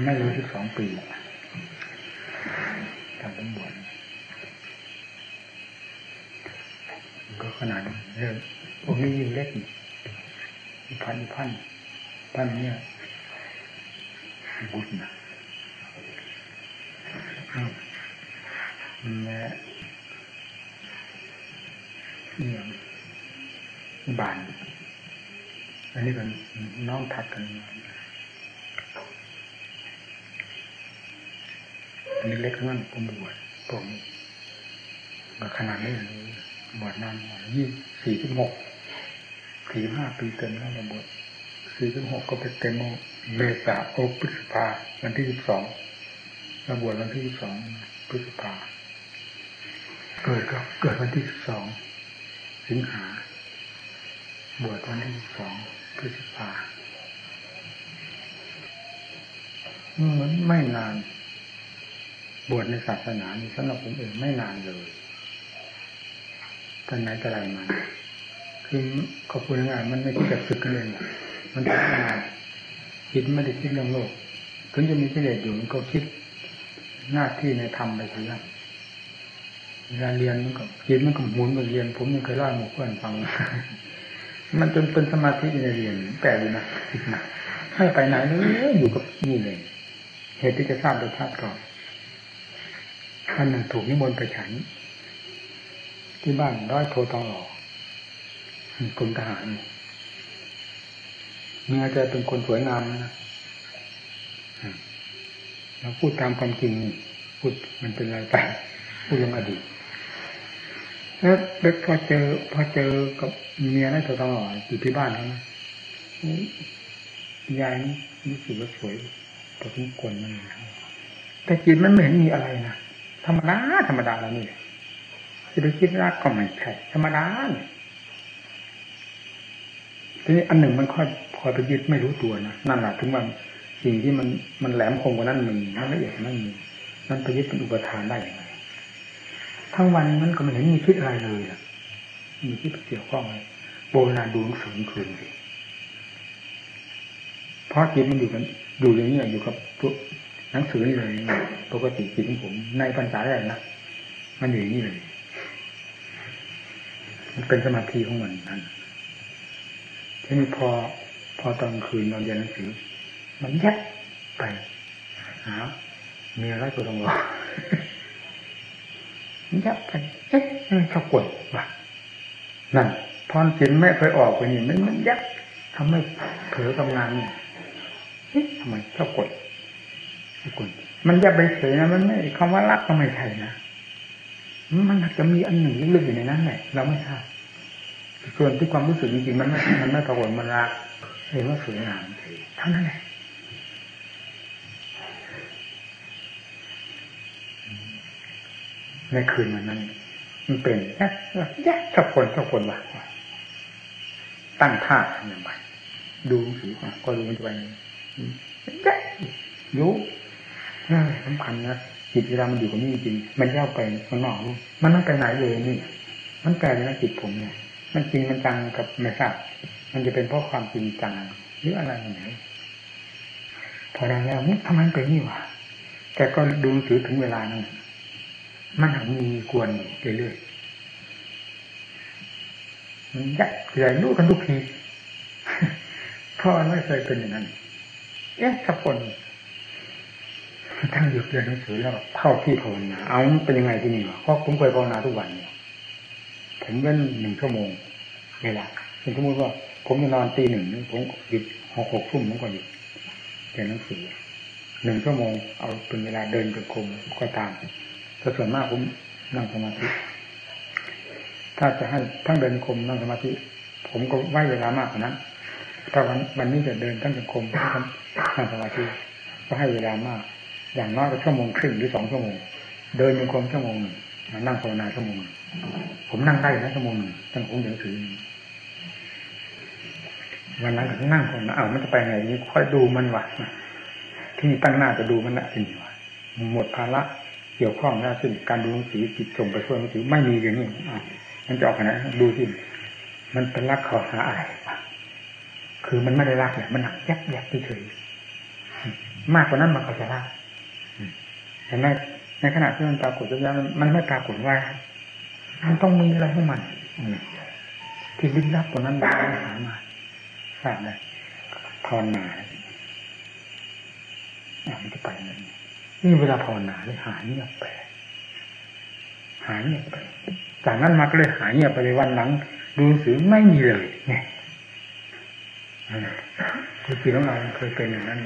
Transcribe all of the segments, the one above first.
ไม่รู้สิบสองปีการตำรวจก็ขนาดเรื่องพวกนี้ยิ่งเล็กอีพันอีพันพันเนี่ยบุญนะแม่เนี่ยบานอันนี้เป็นน้องทัดกัน เล็กๆนั่นผมบวชผมขนาดนี้บวชนานยี่สี่ถึงหกสี่ห้าปีเต็มแล้วเราบวชสี่ถึงหกก็เป็นเต็มเมษาโอพฤษภาวันที่สิบสองเราบวชวันที่สิบสองพฤษภาเกิดก็เกิดวันที่สิบสองสิงหาบวชวันที่สองพฤษภาเหมือนไม่นาน บวชในศาสนานี้สำหรับผมเองไม่นานเลยตั้งไหนแต่ไรมาคือขอบคุณงานมันไม่คิดจะศึกกันเลยมันทำงานคิดไม่ได้คิดเรื่องโลกถึงจะมีกิเลสอยู่มันก็คิดหน้าที่ในธรรมไปทีละเวลาเรียนมันก็คิดมันก็หมุนไปเรียน ผมยังเคยเล่าหมู่เพื่อนฟังมันจนเป็นสมาธิในเรียนแปลกเลยนะคิดนะให้ไปไหนเลยอยู่กับนี่เลย เหตุที่จะทราบโดยชาติก่อน ท่านหนึ่งถูกนิมนต์ไปฉัน ที่บ้านร้อยโททองหล่อกรมทหารเมียจะเป็นคนสวยงามนะเราพูดตามความจริงพูดมันเป็นอะไรไปพูดเรื่องอดีตแล้วเบกพอเจอพอเจอกับเมียนั่นตลอดอยู่ที่บ้านเขานะยายนี่รู้สึกว่าสวยพอสมควรมันแต่จิตมันไม่เห็นมีอะไรนะ ธรรมดาธรรมดาแล้วนี่จะไปคิดรักก็ไม่ใช่ธรรมดาทีนี้อันหนึ่งมันค่อยพอไปยึดไม่รู้ตัวนะนั่นแหละถึงว่าสิ่งที่มันมันแหลมคมกว่านั้นมีมันละเอียดนั่นมีมันไปยึดเป็นอุปทานได้อย่างไรทั้งวันมันก็ไม่เห็นมีคิดอะไรเลยมีคิดเกี่ยวข้องอะไรโบราณดูหนังสือคืนสิเพราะจิตมันอยู่กันอยู่อย่างนี้อยู่กับตัว หนังสือนี่เลยปกติจิตของผม ในปัญญาได้นะมันอยู่อย่างนี้เลยมันเป็นสมาธิของมันนั่นทีนี้พอพอตอนคืนนอนเรียนหนังสือ มันยัดไปหาเมียร้อยตัวตรงรอยับไปเอ๊ะมันชอบกดว่ะนั่นพรสินไม่เคยออกไปนี่มันมันยับทำให้เผลอทำงานเนี่ยเอ๊ะทำไมชอบกดกด มันยับไปเฉยนะมันไม่คำว่ารักก็ไม่ใช่นะมันอาจจะมีอันหนึ่งลึกๆอยู่ในนั้นแหละเราไม่ทราบส่วนที่ความรู้สึกจริงๆมันไม่มันไม่ปรากฏมันรักเห็นว่าสวยงามเท่านั้นแหละในคืนวันนั้น มันเป็นแยะแยะสักคนสักคนว่าตั้งท่าทำอย่างไรดูสีก็ดูมันจะไปแยะยุ สำคัญนะจิตเวลามันอยู่กับนี่จริงมันเย่าไปข้างนอกมันไม่ไปไหนเลยนี่ มันแปลเลยนะจิตผมเนี่ยมันจริงมันจังกับไม่ทราบมันจะเป็นเพราะความจริงจังหรืออะไรอย่างนี้พอได้แล้วนี่ทำไมเป็นนี่วะแต่ก็ดูหนังสือถึงเวลานั้นมันมีกวนเรื่อยๆยัดใหญ่รู้กันทุกทีเพราะมันไม่เคยเป็นอย่างนั้น เอ๊ะสักคน ทั้งหยุดเรียนหนังสือแล้วเข้าที่ภาวนา เอาเป็นยังไงที่นี่วะเพราะผมเคยภาวนาทุกวันเนี่ยผมเว้นหนึ่งชั่วโมงเวลาเป็นสมมติว่า ผมจะนอนตีหนึ่งผมหยุดหกหกทุ่มผมก็หยุดเรียนหนังสือหนึ่งชั่วโมงเอาเป็นเวลาเดินจงกรมก็ตามแต่ส่วนมากผมนั่งสมาธิ ถ้าจะให้ทั้งเดินคมนั่งสมาธิ ผมก็ไว้เวลามากกว่านั้น ถ้าวันวันนี้จะเดินทั้งจงกรมทั้งนั่งสมาธิก็ให้เวลามาก อย่างน้อยก็ชั่วโมงครึ่งหรือสองชั่วโมง เดินจงกรมชั่วโมงหนึ่งนั่งภาวนาชั่วโมงผมนั่งได้นะชั่วโมงหนึ่งตั้งผมเดินถือวันนั้นก็นั่งคนเอ้ามันจะไปไงนี้ค่อยดูมันวะที่นี่ตั้งหน้าจะดูมันละทีนี้วะหมดภาระเกี่ยวข้องแล้วซึ่งการดูหนังสือจิตส่งไปช่วยหนังสือไม่มีอย่างนี้มันจะออกไหนดูที่มันเป็นรักขอหาอะไรคือมันไม่ได้รักเนี่ยมันหนักยับยับเฉยมากกว่านั้นมันก็จะละ แต่ในในขณะที่มันปรากฏแล้วมันไม่ปรากฏว่า มันต้องมีอะไรของมันที่ลึกลับกว่านั้นเราหามาทราบเลยภาวนามันจะไปนั่นนี่เวลาภาวนาเลยหายเงียบไปหายเงียบไปจากนั้นมาก็เลยหายเงียบไปเลยวันหลัง ดูหนังสือไม่มีเลยเนี่ยคือจิตของเราเคยเป็นอย่างนั้น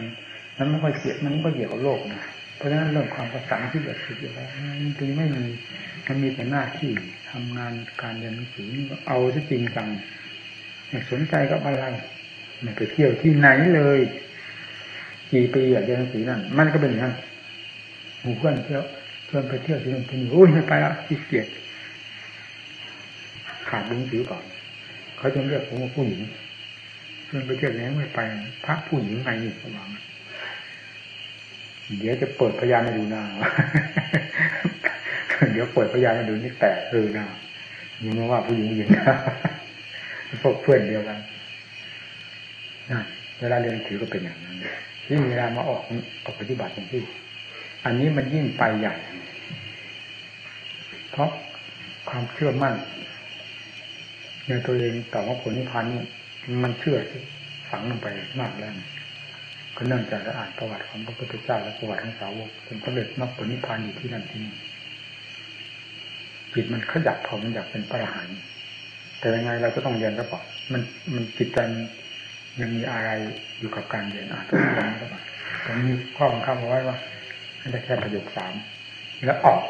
นั้นไม่ค่อยเกี่ยวมันไม่ค่อยเกี่ยวกับโลกนะ เพราะฉะนั้นเรื่องความประสานที่เกิดขึ้นอยู่แล้วมันจึงไม่มีมันมีแต่หน้าที่ทำงานการเรียนหนังสือเอาที่จริงจังสนใจกับอะไรไม่ไปเที่ยวที่ไหนเลยกี่ปีอยากเรียนหนังสือนั่นมันก็เป็นอย่างนั้นหมู่เพื่อนเที่ยวชวนไปเที่ยวที่นั่นที่นี่โอ้ยไม่ไปละขี้เกียจขาดหนังสือก่อนเขาจะเรียกผมว่าผู้หญิงชวนไปเที่ยวไหนไม่ไปพระผู้หญิงไงนี่ระวัง เดี๋ยวจะเปิดพยานให้ดูหน้าเดี๋ยวเปิดพยานให้ดูนี่แตกเออหน้ายังไม่ว่าผู้หญิงหญิงพวกเพื่อนเดียวกันนะเวลาเรียนถือก็เป็นอย่างนั้นที่เวลามาออกออกปฏิบัติอย่างที่ อันนี้มันยิ่งไปใหญ่ เพราะความเชื่อมั่นในตัวเองต่อว่าผลนิพพานนี่มันเชื่อฝังลงไปมากแล้ว ก็เนื่องจากเราอ่านประวัติของพระพุทธเจ้าและประวัติของสาวกจนสำเร็จมรรคผลนิพพานอยู่ที่นั่นที่นี่จิตมันขยับพอมันอยากเป็นพระอรหันต์แต่ยังไงเราก็ต้องเรียนก็บอกมันมันจิตใจยังมีอะไรอยู่กับการเรียนอ่านต้องเรียนก็บอกตรงนี้ข้อบังคับเอาไว้ว่าได้แค่ประโยคสามแล้วออก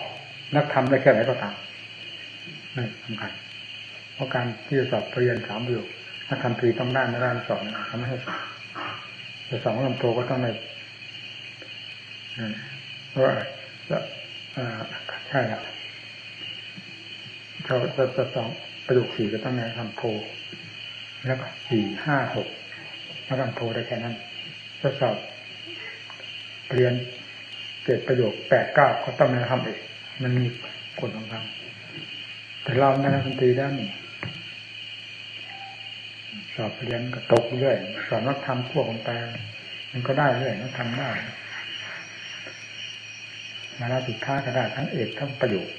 นักทำได้แค่ไหนก็ตามนี่สำคัญเพราะการที่จะสอบเรียนสามประโยคถ้าทำตรีต้องได้ไม่ได้สอบทำให้สอบ จะสองลำโพก็ต้องในเพราะว่าใช่ละเราจะจะสองประโยคสี่ก็ต้องในทำโพแล้วก็สี่ห้าหกแล้วทำโพได้แค่นั้นจะสอบเรียนเจ็ดประโยคแปดเก้าก็ต้องในทำเอกมันมีคนของเราแต่เราในดนตรีได้นี่ สอบเรียนก็ตกเรื่อยสอนนักธรรมพวกของแปลมันก็ได้เรื่อยนักธรรมได้มาลาสุดท้ายก็ได้ทั้งเอกทั้งประโยชน์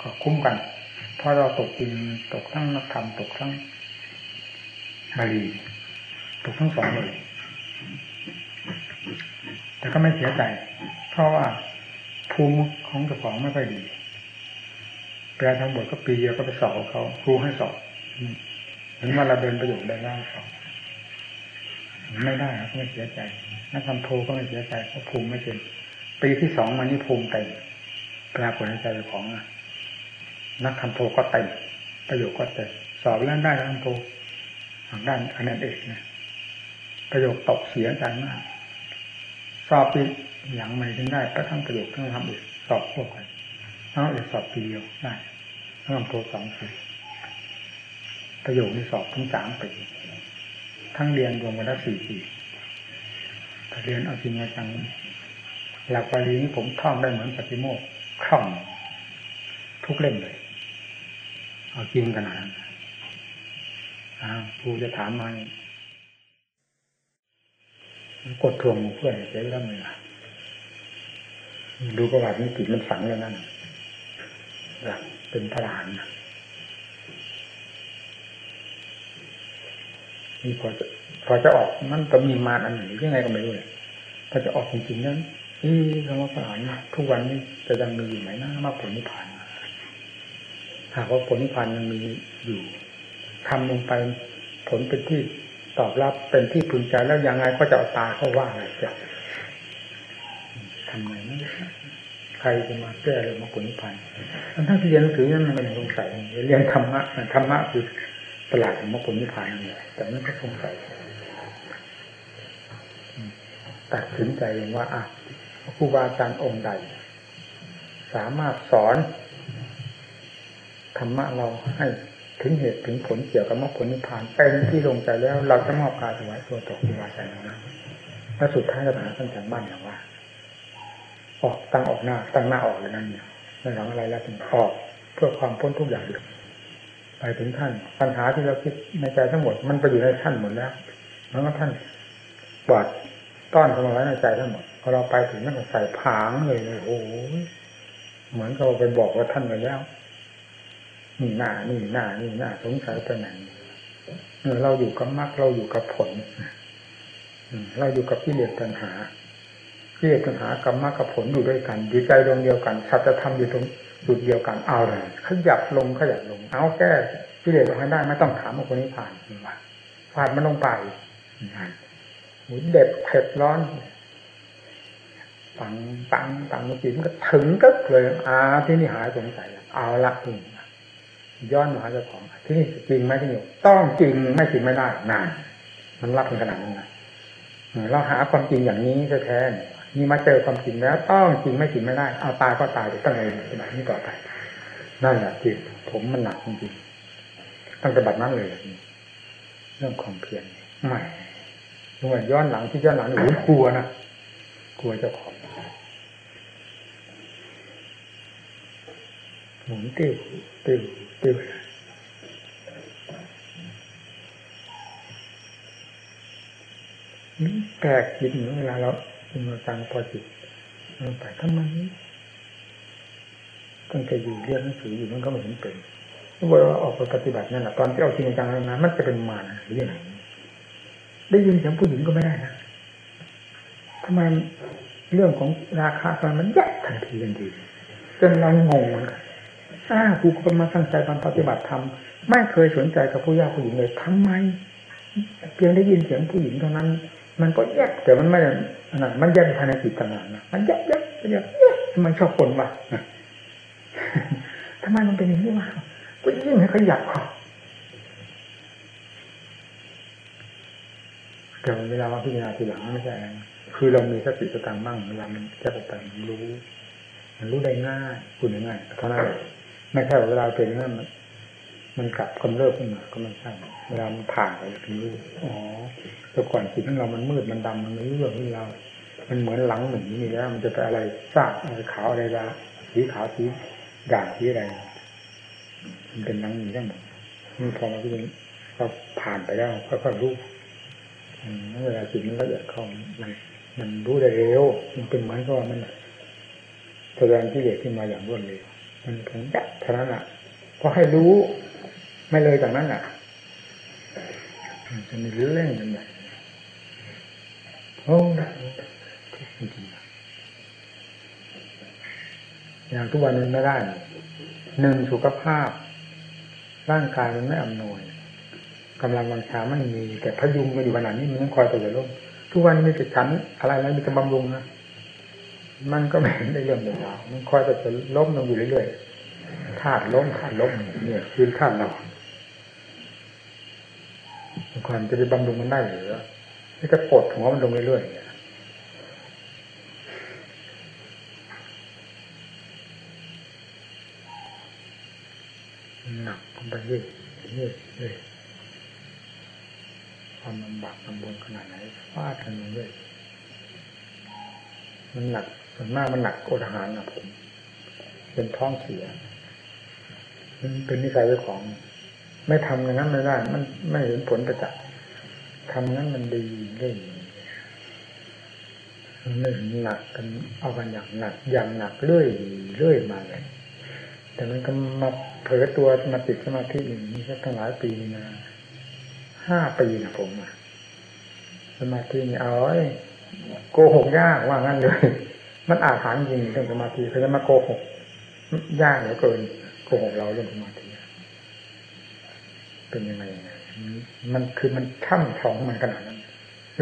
ก็คุ้มกันเพราะเราตกจริงตกทั้งนักธรรมตกทั้งบาลีตกทั้งสองเลยแต่ก็ไม่เสียใจ เพราะว่าภูมิของเจ้าของไม่ค่อยดีแปลทั้งหมดก็ปีเดียวก็ไปสอบเขาครูให้สอบ เห็นว่าเราเดินประโยชน์ได้แล้วสอบไม่ได้ก็ไม่เสียใจนักทำโทก็ไม่เสียใจเพราะภูมิไม่เป็นปีที่สองมานี่ภูมิเต็มปรากฏในใจของนักทำโทก็เต็มประโยชน์ก็เต็มสอบแล้วได้ทำโททางด้านคะแนนเอกนะประโยคตกเสียใจมากสอบปีอย่างไม่ถึงได้ก็ทั้งประโยคทั้งทำเอกสอบพวกกันทั้งเอกสอบปีเดียวได้ทั้งทำโทสองปี ประโยคนี้สอบทั้งสามปีทั้งเรียนรวมกันแล้วสี่ปีเรียนเอาจริงเอาจังหลักปาลีนี้ผมท่องได้เหมือนปฏิโมกข์คล่องทุกเล่มเลย เอาจริงขนาดนั้นครูจะถามมากดทวงเพื่อนเจ๊แล้วมือดูประวัตินี้จิตมันฝังแล้วนั่นเป็นพระรานนะ นี่พอจะพอจะออกมันก็มีมาอันหนยังไงก็ไม่รู้เลยถ้าจะออกจริงๆนั้นนี่คำว่าประหารทุกวันนี้จะยังมีอยู่ไหมนะมากผลนิพพานหากว่าผลนิพพานยังมีอยู่ทำลงไปผลเป็นที่ตอบรับเป็นที่พึงใจแล้วยังไงก็จะเอาตาเข้าว่าอะไรจะทำไงนะใครจะมาแก้เลยมาผลนิพพานถ้าที่เรียนหนังสือนั้นมันก็ยังสงสัยเรียนธรรมะธรรมะคือ ตลาดของมรรคผลนิพพานนี่แต่ไม่ก็สงสัยตัดสินใจเองว่าอะครูบาอาจารย์องค์ใด สามารถสอนธรรมะเราให้ถึงเหตุถึงผลเกี่ยวกับมรรคผลนิพพานเป็นที่ลงใจแล้ว เราจะมอบการถวายตัวต่อครูบาอาจารย์นะแล้วสุดท้ายก็หาท่านจากบ้านอย่างว่า ออกตั้งออกหน้า ตั้งหน้าออกเลยนั่นเนี่ยในหลังอะไรแล้วถึงออก เพื่อความพ้นทุกอย่างเลย ไปถึงท่านปัญหาที่เราคิดในใจทั้งหมด มันไปอยู่ในท่านหมดแล้วแล้วก็ท่านปลอดต้อนเข้ามาไว้ในใจทั้งหมดพอเราไปถึงนั่นก็ใส่ผางเลยเลยโอ้ยเหมือนเราไปบอกว่าท่านไปแล้วนี่หน้านี่หน้านี่หน้าสงสัยไปไหนเออเราอยู่กับมรรคเราอยู่กับผลเราอยู่กับกิเลสตัณหากิเลสตัณหากับมรรคกับผลอยู่ด้วยกันอยู่ใจดวงเดียวกันสัจธรรมอยู่ตรง จุดเดียวกันเอาเลยขยับลงขยับลง เอาแก้กิเลสออกให้ได้ไม่ต้องถามว่าคนนี้ผ่านหรือเปล่าผ่านมันลงไปนั่นเด็ดเผ็ดร้อนปังปังปังจิตมันก็ถึงก็เลยอ่าที่นี่หายสงสัยเอาละทีนี้ย้อนมาหาเจ้าของที่นี่จริงไหมที่นี่ต้องจริงไม่จริงไม่ได้นานมันรับเป็นขนาดนั้นนะเราหาความจริงอย่างนี้แท้ๆ นี่มาเจอความจริงแล้ว ต้องจริงไม่จริงไม่ได้เอาตายก็ตายเดี๋ยวต้องเลยแบบนี้ต่อไปนั่นแหละจิตผมมันหนักจริงตั้งแต่บัดนั้นเลยเรื่องความเพียรไม่ด้วยย้อนหลังที่ย้อนหลังหนูกลัวนะกลัวเจ้าของหมุนติ้วติ้วติ้วแปลกจิตเหมือนเวลาเรา จริงจังพอจิตมันไปทำไมตั้งแต่อยู่เรียนหนังสืออยู่มันก็ไม่เห็นเป็นเวลาออกไปปฏิบัตินั่นแหละตอนที่เอาจริงจังแล้วนะมันจะเป็นมารหรือยังไงได้ยินเสียงผู้หญิงก็ไม่ได้นะทำไมเรื่องของราคาตอนมันยัดทันทีทันทีจนเรางงเหมือนกันอ้ากูก็มาตั้งใจทำปฏิบัติธรรมไม่เคยสนใจกับผู้ยากผู้หญิงเลยทำไม เพียงได้ยินเสียงผู้หญิงเท่านั้น มันก็แยกแต่มันไม่นนั้นมันแยกภายในจิตต่างหากนะมันแยกแยกแยกแยกทำไมชอบคนวะทำไมมันเป็นอย่างนี้วะก็ยิ่งให้ขยับเขาแต่เวลามาพิจารณาทีหลังไม่ใช่คือเรามีสติสตังค์บ้างเวลามันจะไปมันรู้ มันรู้ได้ง่ายพูดง่ายเท่านั้นไม่ใช่เวลาเป็นนั่น มันมันกลับกำเริบขึ้นมาก็ไม่ใช่เวลามันผ่านไปถึงรู้อ๋อแต่ก่อนจิตของเรามันมืดมันดำมันไม่รู้เรื่องที่เรา มันเหมือนหลังหนึ่งนี่แล้ว มันจะไปอะไรทราบอะไรขาวอะไรละสีขาวสีด่างสีอะไรมันเป็นหลังนี้ทั้งหมดมันพอมาที่นี่ก็ผ่านไปแล้วค่อยๆรู้เวลาจิตมันละเอียดเข้ามันมันรู้ได้เร็ว มันเป็นเหมือนกับว่ามันแสดงที่เด็กขึ้นมาอย่างรวดเร็วมันถึงยัดเท่านั้นอะพอให้รู้ ไม่เลยจากนั้นอะจะมีเรื่องกันใหญ่โอ้จริงอย่างทุกวันนี้ไม่ได้หนึ่งสุขภาพ ร่างกายมันไม่อำนวยกำลังวังชาไม่มี แต่พยุงมาอยู่ขนาดนี้มันต้องคอยตัวล้มทุกวันนี้มีแต่ฉันอะไรแล้วมีแต่บำรุงนะมันก็ไม่ได้เรื่องเดียวมันคอยแต่จะล้มลงอยู่เรื่อยๆธาตุล้มธาตุล้มเนี่ยคือธาตุเรา ความจะไปบำรุงมันได้หรือนี่ก็ปลดหัวมันลงเรื่อยๆหนักไปเรื่อยๆเรื่อยความลำบากลำบนขนาดไหนฟาดกันเรื่อยมันหนักส่วนมากมันหนักอดอาหารนะผม เป็นท้องเสีย มันเป็นนิสัยเจ้าของ ไม่ทำอย่างนั้นไม่ได้ มันไม่เห็นผลประจักษ์ทำนั้นมันดีเรื่อยมันไม่หนักกันเอากันอย่างหนักอย่างหนักเรื่อยเรื่อยมาเลยแต่มันก็มาเผลอตัวมาติดสมาธิอย่างนี้สักตั้งหลายปีนะห้าปีนะผมอะสมาธินี่เอาไอ้โกหกยากว่างั้นเลย มันอาถรรพ์จริงเรื่องสมาธิเขาจะมาโกหกยากเหลือเกินโกหกเราเรื่องสมาธิ เป็นยังไงมันคือมันช่ำของมันขนาดนั้น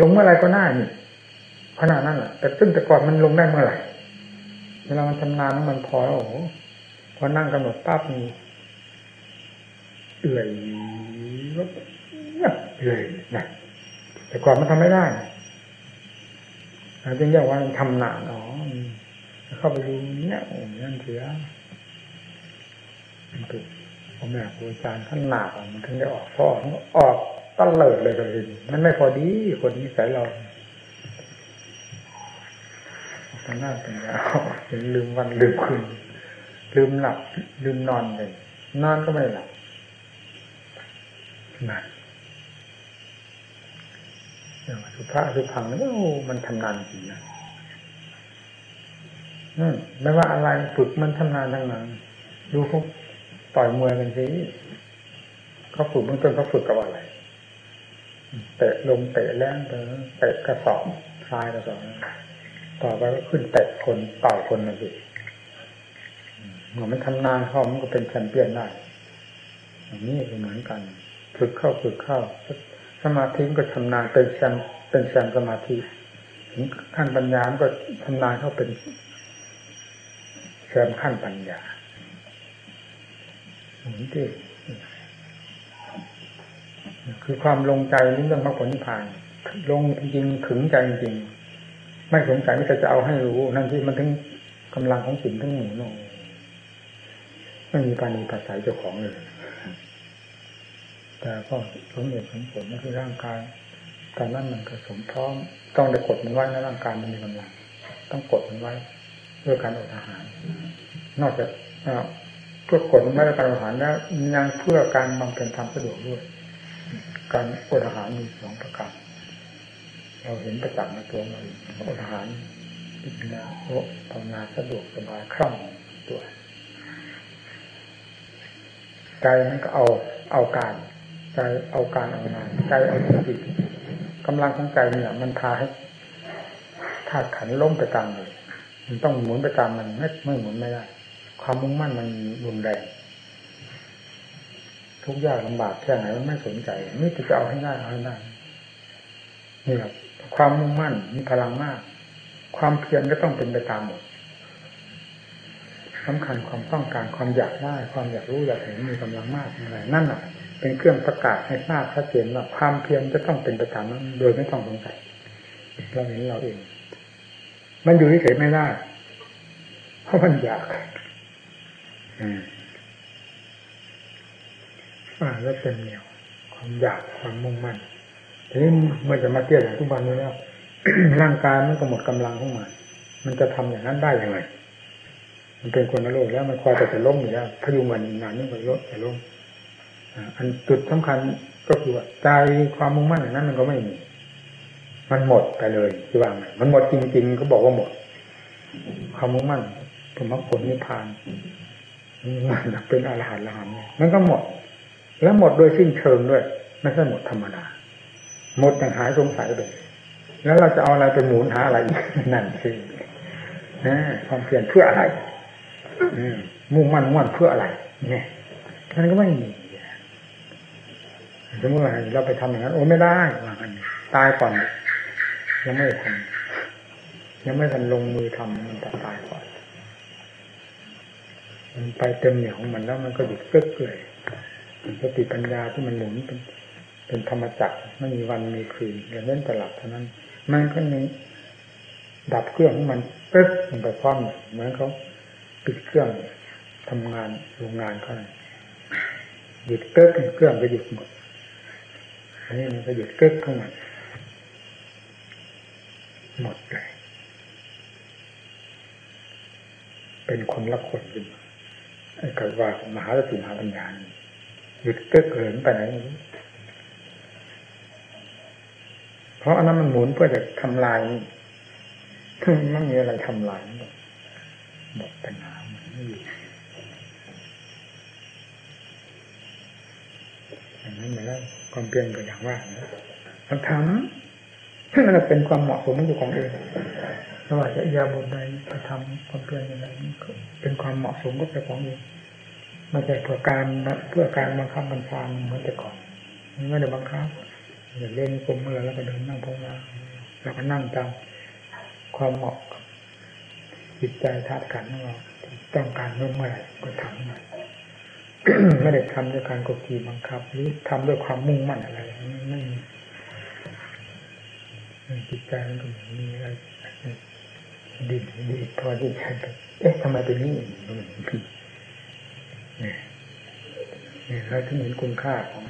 ลงเมื่อไรก็น่านี่ขนาดนั้นแหละแต่ซึ่งแต่ก่อนมันลงได้เมื่อไหร่เวลามันชำนาญมันพอแล้วโอ้โหพอนั่งกำหนดปั๊บมีเอื่อยเอื่อยนะแต่ก่อนมันทำไม่ได้จึงเรียกว่าทำหนาอ๋อเข้าไปดูเนี่ยโอ้ยนั่นเสียมันถูก พ่อแม่ครูอาจารย์ท่านหนาบมันถึงได้ออกพ่อออกตเลิดเลยเลยมันไม่พอดีคนนี้สายเราทางหน้าเป็นยาวลืมวันลืมคืนลืมหลับ ลืมนอนเลยนอนก็ไม่หลับนะอย่างสุภาพสุพังนี่โอ้มันทำนานจริงนะนั่นไม่ว่าอะไรฝึกมันทำนานทั้งนั้นดูเขา ต่อยมวยกันสิเขาฝึกเบื้องต้นเขาฝึกกับอะไรเตะลมเตะแรงเตะเตะกระสอบทรายกระสอบต่อไปก็ขึ้นเตะคนต่อยคนนะสิเมือมันทำนานเข้ามันก็เป็นแชมเปี้ยนได้อย่างนี้ก็เหมือนกัน ฝึกเข้าฝึกเข้า สมาธิก็ชำนาญเป็นแชมเป็นแชมสมาธิถึงขั้นปัญญาก็ชำนาญเข้าเป็นแชมขั้นปัญญา เหมือคือความลงใจนี่เรื่องมรรคผลนิพพาน ลงจริงๆขึงใจจริง ไม่สงสัยไม่จะเอาให้รู้ นั่นที่มันถึงกำลังของสิ่งทั้งหมู่นไม่มีปานีภาษาเจ้าของเลย แต่ก็สมเหตุสมผลนั่นคือร่างกายตอนนั้นมันผสมพร้อม ต้องได้กดมันไว้นะร่างกายมันมีกำลัง ต้องกดมันไว้เพื่อการอดอาหาร นอกจาก เพื่อกดมันไว้การอดอาหารแล้วยังเพื่อการบำเพ็ญธรรมสะดวกด้วย การอดอาหารมีสองประการเราเห็นประจักษ์ในตัวเราอดอาหารปิดนาโอภาวนาสะดวกสบายคล่องตัวใจมันก็เอาเอาการใจเอาการเอางานใจเอาจิตกำลังของใจเนี่ย มันพาให้ธาตุขันล้มไปตามเลยมันต้องหมุนไปตามมันไม่ไม่หมุนไม่ได้ ความมุ่งมั่นมันรุนแรงทุกยากลำบากแค่ไหนมันไม่สนใจไม่จะเอาให้ได้เอาให้ได้นี่แหละความมุ่งมั่นมีพลังมาก ความเพียรก็ต้องเป็นไปตามหมดสำคัญความต้องการความอยากได้ ความอยากรู้อยากเห็นมีกำลังมากอะไรนั่นแหละเป็นเครื่องประกาศให้ทราบชัดเจนว่าความเพียรจะต้องเป็นไปตามนั้นโดยไม่ต้องสงสัยเราเห็นเราเอง มันอยู่เฉยไม่ได้เพราะมันอยาก อ่าแล้วเป็นเหนียว ความอยากความมุ่งมั่นทีนี้เมื่อจะมาเทียอย่างทุกวันนี้แล้วร่างกายมันก็หมดกำลังของมันมันจะทำอย่างนั้นได้ยังไง มันเป็นคนละโลกแล้วมันคอยแต่จะล้มอยู่แล้วพยุงมันนานนี่ก็ลดแต่ล้มอันจุดสำคัญก็คือว่าใจความมุ่งมั่นอย่างนั้นมันก็ไม่มี มันหมดไปเลยที่ว่าไงมันหมดจริง ๆ ก็บอกว่าหมด ความมุ่งมั่นผมว่าผลนิพพาน เป็นอรหันต์ละหันเนี่ยมันก็หมด แล้วหมดโดยสิ้นเชิงด้วย ไม่ใช่หมดธรรมดาหมดอย่างหายสงสัยไปแล้วเราจะเอาอะไรไปหมุนหาอะไรอีกนั่นสิความเพียรเพื่ออะไรมุ่งมั่นมุ่งเพื่ออะไร เนี่ยมันก็ไม่มีสมมติว่าเราไปทำอย่างนั้น โอ้ไม่ได้ว่างันตายก่อน ยังไม่ทำยังไม่ทันลงมือทำมันจะตายก่อน มันไปเต็มเหนี่ยวของมันแล้วมันก็หยุดเกิดเกยสติปัญญาที่มันหมุนเป็นเป็นธรรมจักรไม่มีวันมีคืนอย่างเล่นตลับเท่านั้น มันก็นี้ดับเครื่องของมันเป๊ะลงไปคว่ำเหมือนเขาปิดเครื่องทำงานโรงงานเขาหยุดเป๊ะเครื่องก็หยุดหมดอันนี้มันก็หยุดเก๊กของมันหมดเลยเป็นคนละคนขึ้น กับว่ามหาสติมหาปัญญาหยุดเก๊กเหินไปไหนเพราะอันนั้นมันหมุนเพื่อจะทำลายถึงไม่มีอะไรทำลายหมดปัญหามันไม่อยู่อย่างนั้นมาแล้วความเพียรก็อย่างว่ามันทำมันเป็นความเหมาะสมอยู่ของเอง ไม่ว่าจะยาบทใดจะทำความเพียรอย่างไรเป็นความเหมาะสมก็เป็นของเองไม่ใช่เพื่อการเพื่อการบังคับบัญชาเหมือนแต่ก่อนไม่ได้บังคับอย่าเล่นกลมเมื่อแล้วก็เดินนั่งพงมาแล้วก็นั่งตามความเหมาะจิตใจธาตุขันของเราต้องการเมื่อไหร่ก็ทำมาไม่ได้ทำด้วยการกดขี่บังคับ หรือทำด้วยความมุ่งมั่นอะไรไม่มีจิตใจมันก็มีอะไร ดีดีพอที่จะเอ๊ะทำไมเป็นนี่เนี่ยเนี่ยเราถึงเห็นคุณค่าของ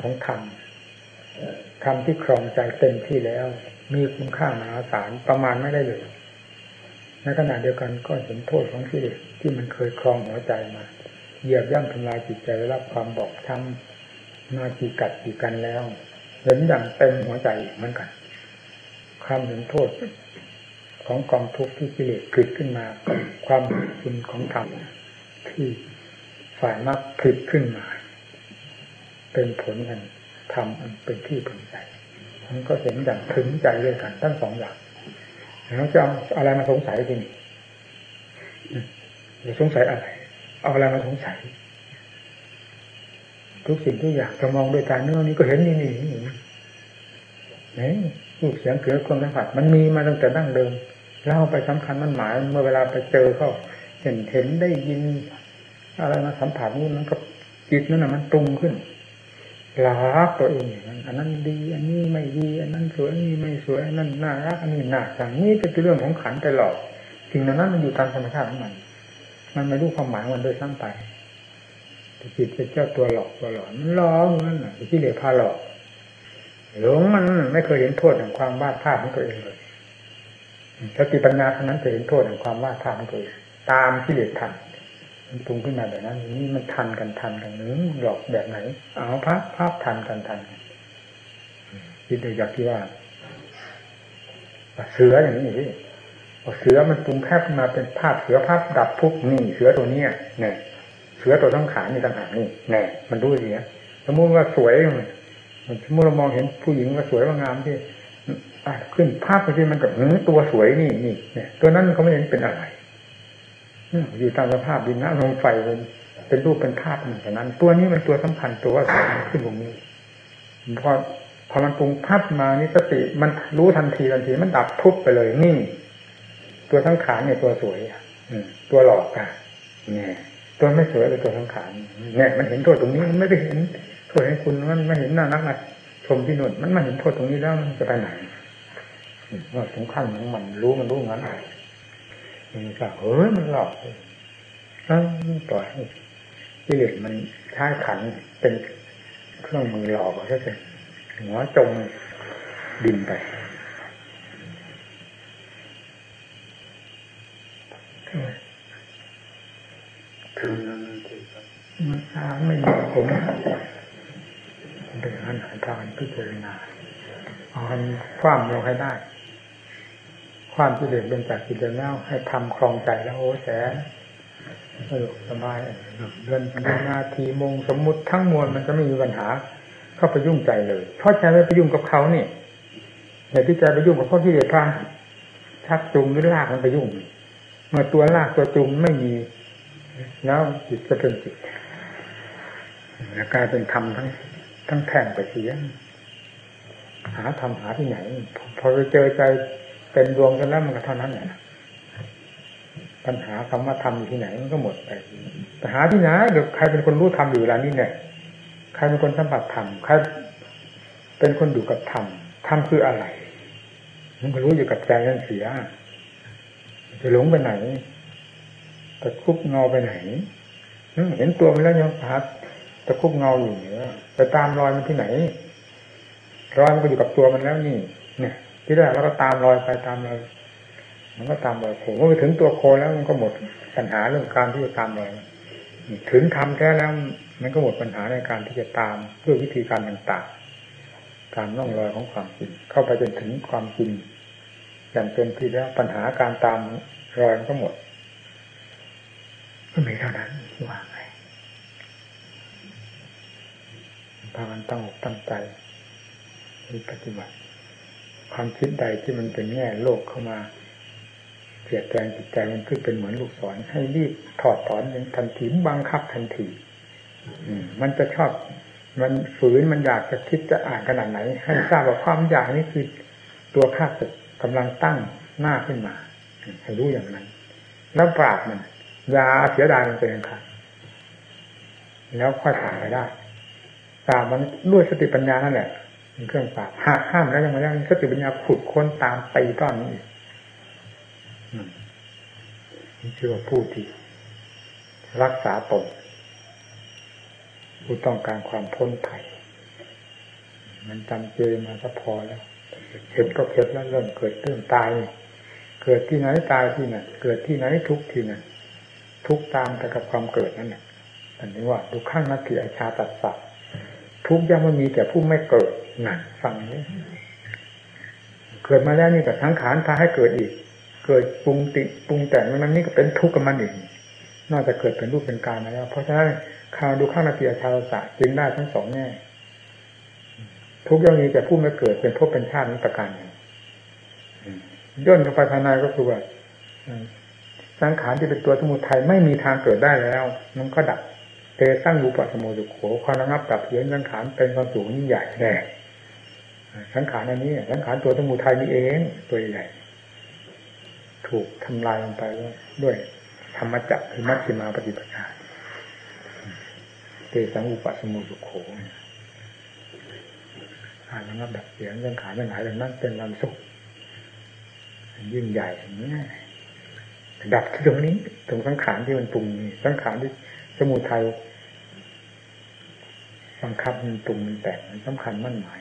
ของธรรมธรรมที่ครองใจเต็มที่แล้ว มีคุณค่ามหาศาลประมาณไม่ได้เลยในขณะเดียวกันก็เห็นโทษของที่ที่มันเคยครองหัวใจมาเหยียบย่ำทำลายจิตใจได้รับความบอบช้ำมาจีกัดจีกันแล้ว เห็นอย่างเต็มหัวใจเหมือนกัน ความเห็นโทษ ของกองทุกข์ที่กิเลสผลิตขึ้นมา ความคุณของธรรมที่ฝ่ายมรรคผลิตขึ้นมา เป็นผลกันทำอันเป็นที่พึงใจมันก็เห็นอย่างถึงใจด้วยกันทั้งสองอย่างแล้วจะเอาอะไรมาสงสัยจริงจะสงสัยอะไร เอาอะไรมาสงสัย ทุกสิ่งทุกอย่างจะมองด้วยตาเนื้อนี้ก็เห็นนี่นี่นี่นี่รูปเสียงเกลือความสัมผัสมันมีมาตั้งแต่ดั้งเดิม แล้วไปสำคัญมันหมาย เมื่อเวลาไปเจอเขาเห็นเห็นได้ยิน อะไรมาสัมผัสนี่มันก็จิตนั่นน่ะมันตรงขึ้นรักตัวเองอันนั้นดี อันนี้ไม่ดี อันนั้นสวยอันนี้ไม่สวยอันนั้นน่ารักอันนี้น่าชังนี่เป็นเรื่องของขันไปหลอกสิ่งนั้นมันอยู่ตามธรรมชาติของมัน มันไม่รู้ความหมายมันโดยซ้ำไปแต่จิตเป็นเจ้าตัวหลอกตัวหลอนมันหลอกนั่นแหละที่เหลือพาหลอกหลงมันไม่เคยเห็นโทษของความวาดภาพของตัวเองเลย สติปัญญาเท่านั้นจะเห็นโทษของความวาดภาของตัวเองตามที่เหลือทันมันปรุงขึ้นมาแบบนั้นนี่มันทันกันทันกันหรือหลอกแบบไหนเอาภาพภาพทันกันทันคิดโดยจากที่ว่าเสืออย่างนี้นี่เสือมันปรุงแคบขึ้นมาเป็นภาพเสือภาพดับทุกนี่ เสือตัวเนี้ยเนี่ยเสือตัวทั้งขานี่ต่างหากนี่แน่มันรู้สิสมมติว่าสวยมันสมมติเรามองเห็นผู้หญิงว่าสวยว่างามที่ ขึ้นภาพไปที่มันกับตัวสวยนี่นี่เนี่ยตัวนั้นเขาไม่เห็นเป็นอะไรอยู่ตามสภาพดินน้ำลมไฟเป็นเป็นรูปเป็นภาพเหมือนนั้น ตัวนี้มันตัวสำคัญตัวว่าสวยขึ้นตรงนี้พอพอมันปรุงภาพมานี่สติมันรู้ทันทีทันทีมันดับทุบไปเลยนี่ ตัวทั้งขาเนี่ยตัวสวยตัวหลอกอะเนี่ยตัวไม่สวยเลยตัวทั้งขาเนี่ยมันเห็นโทษตรงนี้มันไม่ได้เห็นโทษให้คุณมันไม่เห็นน่ารักนะชมที่นุ่นมันมาเห็นโทษตรงนี้แล้วมันจะไปไหน ว่าสำคัญของมันรู้มันรู้งั้นมันก็เฮ้ยมันหลอกเลยปล่อยให้กิเลสมันใช้ขันเป็นเครื่องมือหลอกก็จะหัวจมดินไปถึงมันทางไม่มีผมเป็นอันหาทางพิจารณาเอาความลงให้ได้ ความที่เด็กเป็นจากกิเลสแล้วให้ทำคลองใจแล้วโอ้แสนสะดวกสบายเดือนเดือนนาทีมงสมมุติทั้งมวลมันจะไม่มีปัญหา เข้าไปยุ่งใจเลย เพราะใจไม่ไปยุ่งกับเขาเนี่ยอย่าที่ใจไปยุ่งกับข้อที่เด็ดพางชักจูงหรือลากมันไปยุ่ง เมื่อตัวลากตัวจูงไม่มี แล้วจิตก็เป็นจิตกลายเป็นธรรมทั้งทั้งแท่งไปเสียหาธรรมหาที่ไหน พอไปเจอใจ เป็นดวงกันแล้วมันก็เท่านั้นแหละปัญหาคำว่าธรรมอยู่ที่ไหนมันก็หมดไปแต่หาที่ไหนหรือใครเป็นคนรู้ธรรมอยู่เวลานี้เนี่ย ใครเป็นคนสัมผัสธรรมใครเป็นคนอยู่กับธรรมธรรมคืออะไรมันก็รู้อยู่กับใจนั่นเสียจะหลงไปไหนตะคุบเงาไปไหนเห็นตัวมันแล้วยังหาตะคุบเงาอยู่เนี่ยไปตามรอยมันที่ไหนรอยมันก็อยู่กับตัวมันแล้วนี่ เนี่ย ที่แรกเราก็ตามรอยไปตามรอยมันก็ตามรอยโคเมื่อไปถึงตัวโคแล้วมันก็หมดปัญหาเรื่องการที่จะตามรอยถึงทำแค่แล้วมันก็หมดปัญหาในการที่จะตามด้วยวิธีการต่างๆตามร่องรอยของความจริงเข้าไปจนถึงความจริงอย่างเต็มที่แล้วปัญหาการตามรอยก็หมด ก็มีเท่านั้นที่ว่าไงพากันตั้งอกตั้งใจปฏิบัติ ความคิดใดที่มันเป็นแง่โลกเข้ามาเสียแรงจิตใจมันขึ้นเป็นเหมือนลูกศรให้รีบถอดถอนทันทีบังคับทันทีมันจะชอบ มันฝืนมันอยากจะคิดจะอ่านขนาดไหน ให้ทราบว่าความอยากนี้คือตัวข้าศึกกำลังตั้งหน้าขึ้นมาให้รู้อย่างนั้น แล้วปราบมันยาเสียดายมันเป็นค่ะแล้วค่อยผ่านไปได้ปราบมันด้วยสติปัญญานั่นแหละ เป็นเครื่องปราบหากห้ามแล้วยังไม่ได้สติปัญญาขุดค้นตามตีต้อนนี้อีกนี่ชื่อว่าผู้ที่รักษาตนผู้ต้องการความพ้นภัยมันจำเจมาก็พอแล้วเห็นก็เข็ดแล้วเริ่มเกิดเริ่มตาย เกิดที่ไหนตายที่นั่นเกิดที่ไหนทุกที่นั่นทุกตามแต่กับความเกิดนั่นแหละอันนี้ว่าดูข้างนักเกียรชาตัดสัตว์ทุกย่อมมันมีแต่ผู้ไม่เกิด นักฟังนี้เกิดมาแล้วนี่กับสังขารพาให้เกิดอีก เกิดปรุงติปรุงแต่งมันนี่ก็เป็นทุกข์กับมันอีกนอกจากเกิดเป็นรูปเป็นกายมาแล้ว เพราะฉะนั้นข่าวดูข้างนาทีอาชาศะจึงได้ทั้งสองแง่ทุกอย่างนี้แต่ผู้ไม่เกิดเป็นภพเป็นชาตินั้ประการหนึ่งย่นเข้าไปภายในก็คือว่าสังขารที่เป็นตัวสมุทัยไม่มีทางเกิดได้แล้ว มันก็ดับเตสร้งรูปสมุทุโขความระงับดับเยือนสังขารเป็นความสูงยิ่งใหญ่แน่ สังขารอันนี้สังขารตัวสมุทัยนี่เองตัวใหญ่ถูกทำลายลงไปด้วยธรรมจักรคือมัชฌิมาปฏิปทาเตสังอุปสมุทุโขการระงับดับเสียงสังขารเป็นหายดังนั้นเป็นความสุขยิ่งใหญ่อย่างนี้ดับที่ตรงนี้ ตรงสังขารที่มันปรุงนี่สังขารที่สมุทัยบังคับมันปรุงมันแต่งมันสำคัญมั่นหมาย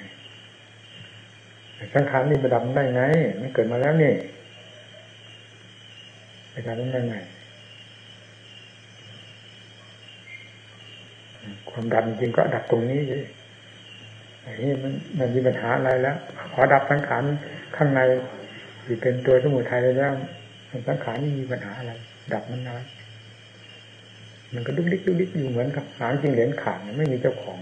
สังขารนี่มาดับได้ไง มันเกิดมาแล้วนี่ไปดับได้ไงความดับจริงก็ดับตรงนี้เลยอันนี้มันมันมีปัญหาอะไรแล้วขอดับสังขารข้างในที่เป็นตัวสมุทัยแล้วสังขารนี่มีปัญหาอะไร ดับมันน้อยมันก็ดุกดิกดุกดิกอยู่เหมือนกับหางจริงเหรียญขาดไม่มีเจ้าของ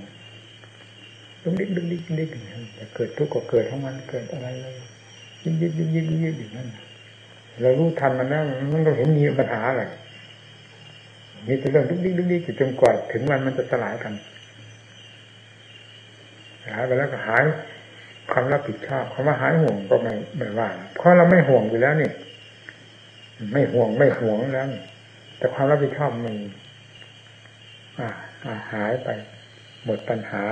ดุกดิกดุกดิกดุกดิกแต่เกิดทุกข์ก็เกิดทั้งมันเกิดอะไรเลยยิบยิบยิบยิบยิบอย่างนั้นเรารู้ทันมันแล้วมันก็เห็นมีปัญหาอะไรมีแต่เรื่องดุกดิกดุกดิกจนกว่าถึงวันมันจะสลายกันหายไปแล้วก็หายความรับผิดชอบคำว่าหายห่วงก็ไม่ไม่ว่าเพราะเราไม่ห่วงอยู่แล้วนี่ไม่ห่วงไม่ห่วงแล้วแต่ความรับผิดชอบมันอ่าหายไป หมดปัญหา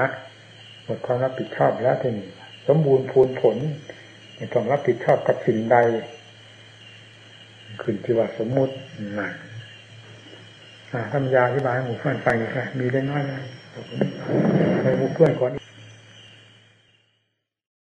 มดความรับผิดชอบแล้วทีนี้สมบูรณ์พูนผลไม่ต้องรับผิดชอบกับสิ่งใดขึ้นที่ว่าสมมุตินั่นธรรมยาอธิบายให้หมู่เพื่อนฟังอีกค่ะมีได้น้อยนะให้หมู่เพื่อนก่อน